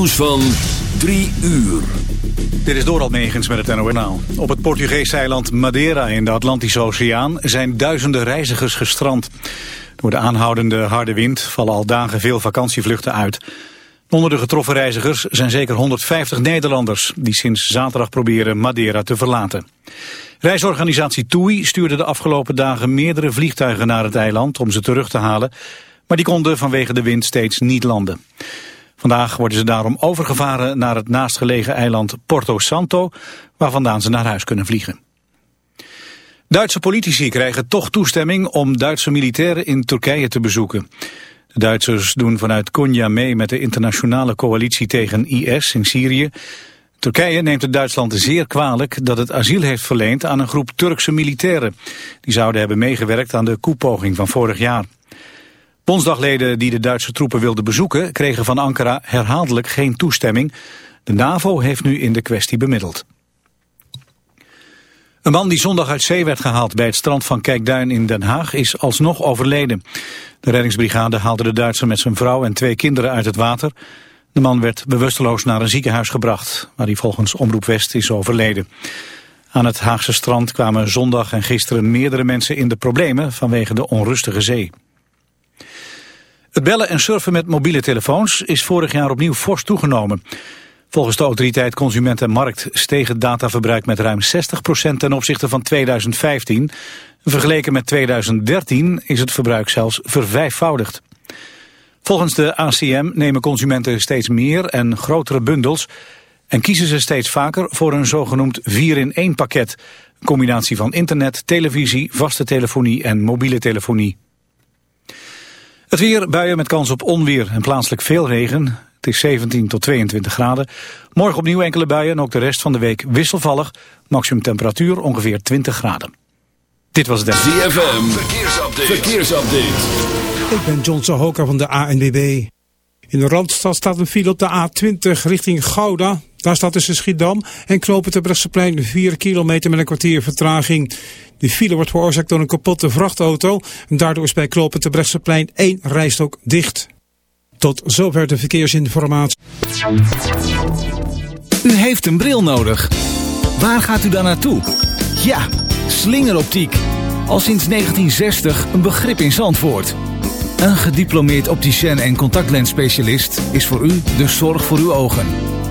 nieuws van 3 uur. Dit is Doral Megens met het NONaal. Op het Portugese eiland Madeira in de Atlantische Oceaan zijn duizenden reizigers gestrand. Door de aanhoudende harde wind vallen al dagen veel vakantievluchten uit. Onder de getroffen reizigers zijn zeker 150 Nederlanders... die sinds zaterdag proberen Madeira te verlaten. Reisorganisatie TUI stuurde de afgelopen dagen meerdere vliegtuigen naar het eiland... om ze terug te halen, maar die konden vanwege de wind steeds niet landen. Vandaag worden ze daarom overgevaren naar het naastgelegen eiland Porto Santo, waar vandaan ze naar huis kunnen vliegen. Duitse politici krijgen toch toestemming om Duitse militairen in Turkije te bezoeken. De Duitsers doen vanuit Konya mee met de internationale coalitie tegen IS in Syrië. Turkije neemt het Duitsland zeer kwalijk dat het asiel heeft verleend aan een groep Turkse militairen. Die zouden hebben meegewerkt aan de koepoging van vorig jaar. Bondsdagleden die de Duitse troepen wilden bezoeken... kregen van Ankara herhaaldelijk geen toestemming. De NAVO heeft nu in de kwestie bemiddeld. Een man die zondag uit zee werd gehaald bij het strand van Kijkduin in Den Haag is alsnog overleden. De reddingsbrigade haalde de Duitser met zijn vrouw en twee kinderen uit het water. De man werd bewusteloos naar een ziekenhuis gebracht, waar hij volgens Omroep West is overleden. Aan het Haagse strand kwamen zondag en gisteren meerdere mensen in de problemen vanwege de onrustige zee. Het bellen en surfen met mobiele telefoons is vorig jaar opnieuw fors toegenomen. Volgens de autoriteit Consument en Markt steeg het dataverbruik met ruim 60% ten opzichte van 2015. Vergeleken met 2013 is het verbruik zelfs vervijfvoudigd. Volgens de ACM nemen consumenten steeds meer en grotere bundels... en kiezen ze steeds vaker voor een zogenoemd 4-in-1 pakket. Een combinatie van internet, televisie, vaste telefonie en mobiele telefonie. Het weer, buien met kans op onweer en plaatselijk veel regen. Het is 17 tot 22 graden. Morgen opnieuw enkele buien en ook de rest van de week wisselvallig. Maximum temperatuur ongeveer 20 graden. Dit was het ZFM, verkeersupdate. verkeersupdate. Ik ben John Sahoka van de ANWB. In de Randstad staat een file op de A20 richting Gouda. Daar staat tussen Schiedam en Knopen te Brechtseplein 4 kilometer met een kwartier vertraging. De file wordt veroorzaakt door een kapotte vrachtauto. En daardoor is bij Knopen te Brechtseplein één rijstok dicht. Tot zover de verkeersinformatie. U heeft een bril nodig. Waar gaat u dan naartoe? Ja, slingeroptiek. Al sinds 1960 een begrip in Zandvoort. Een gediplomeerd opticien en contactlensspecialist is voor u de zorg voor uw ogen.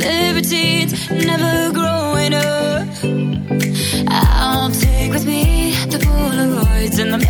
libertines, never growing up. I'll take with me the Polaroids and the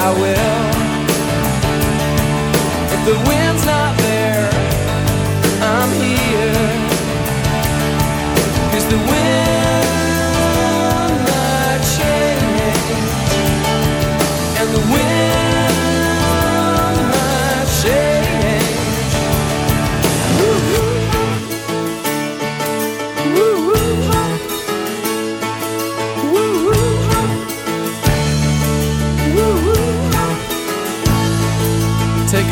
I will. If the wind's not there, I'm here. Cause the wind.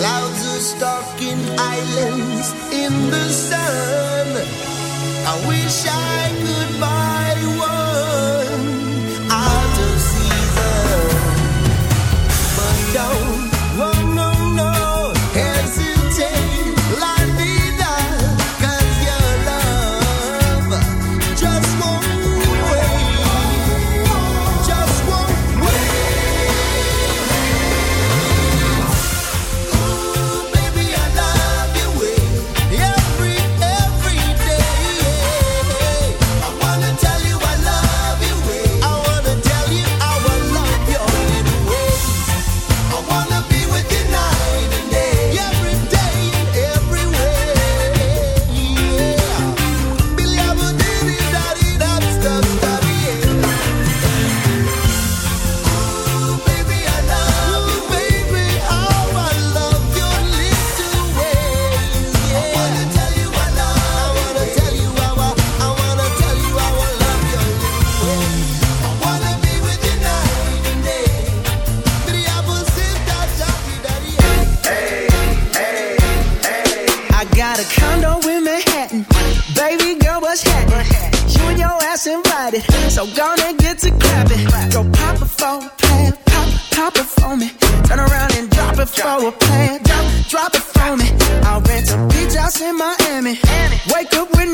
Clouds are stalking islands in the sun. I wish I could buy one.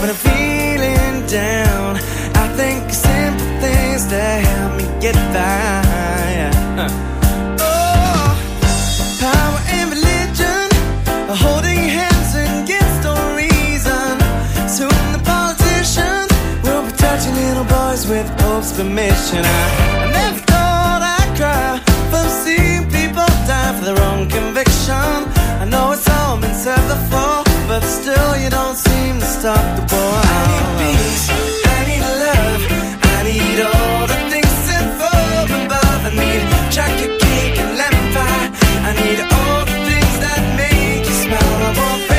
when I'm feeling down. I think of simple things that help me get by. Uh. Oh, power and religion are holding hands against all reason. Soon the politicians will be touching little boys with Pope's permission. I, I never thought I'd cry from seeing people die for their own conviction. I know it's all been said before but still you don't seem to stop the boy. I need peace, I need love, I need all the things that fall above. I need chocolate cake and lemon pie. I need all the things that make you smile.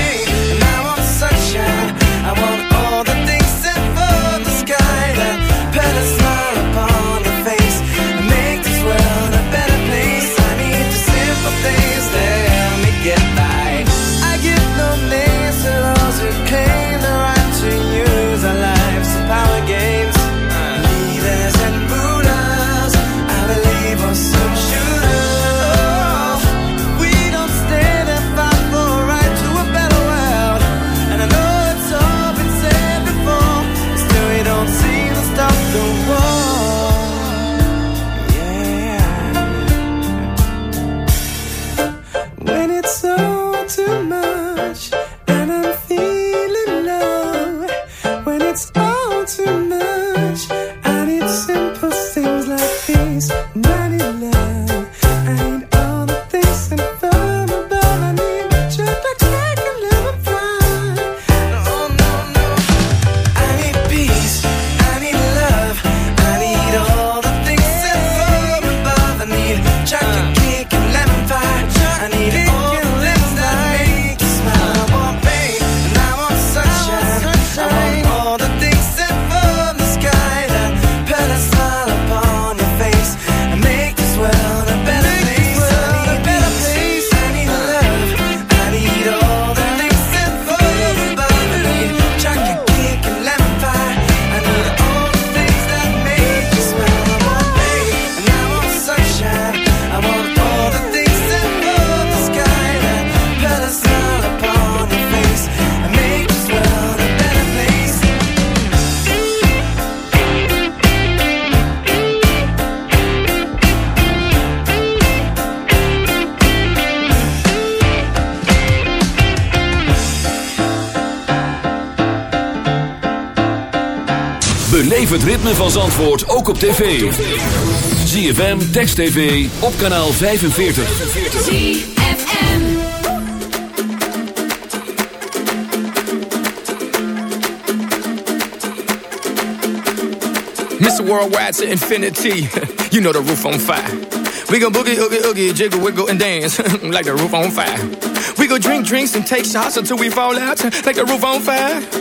check to het ritme van Zandvoort ook op tv. ZFM, Text TV, op kanaal 45. ZFM Mr. Worldwide to infinity, you know the roof on fire. We go boogie, oogie, oogie, jiggle, wiggle, and dance like the roof on fire. We go drink drinks and take shots until we fall out like the roof on fire.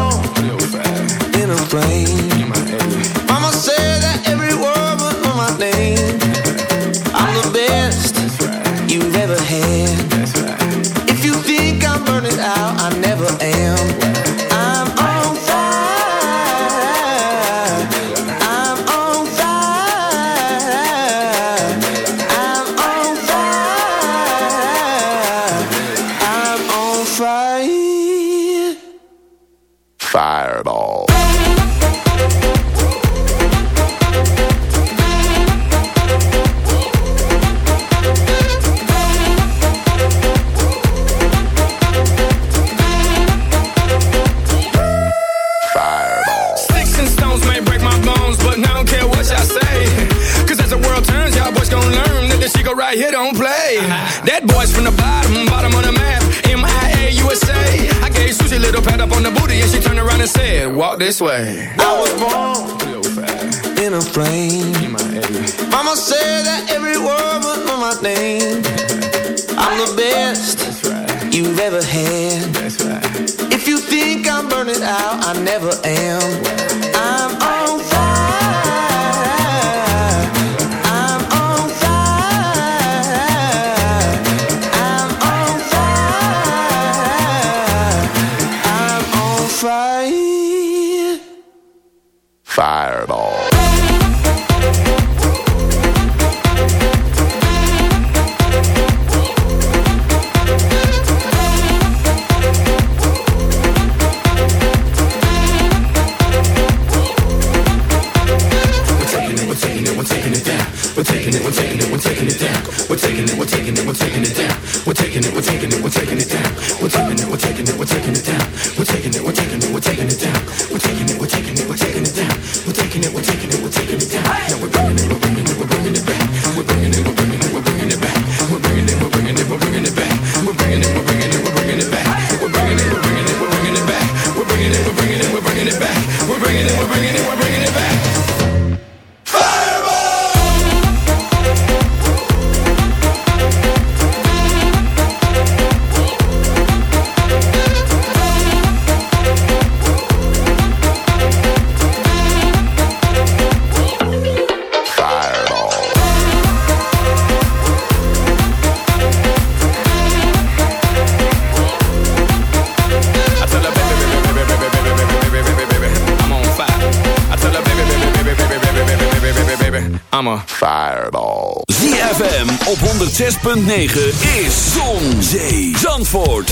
6.9 is Zonzee. Zandvoort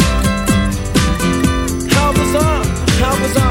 How bizarre! How bizarre!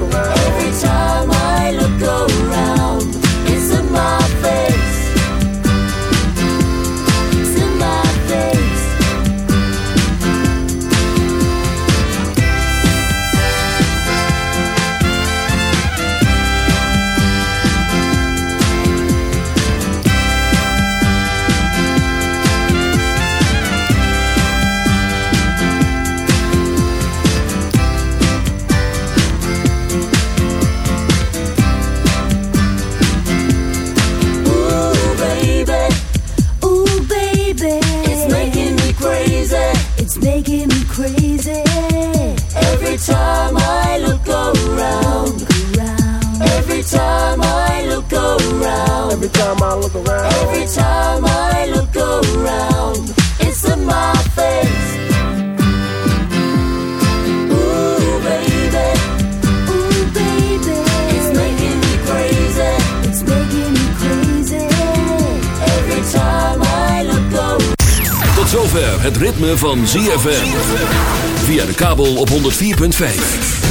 Every time I look around. Every time I look around. It's in my face. Ooh, baby. Ooh, baby. It's making me crazy. It's making me crazy. Every time I look around. Tot zover het ritme van ZFM. Via de kabel op 104.5.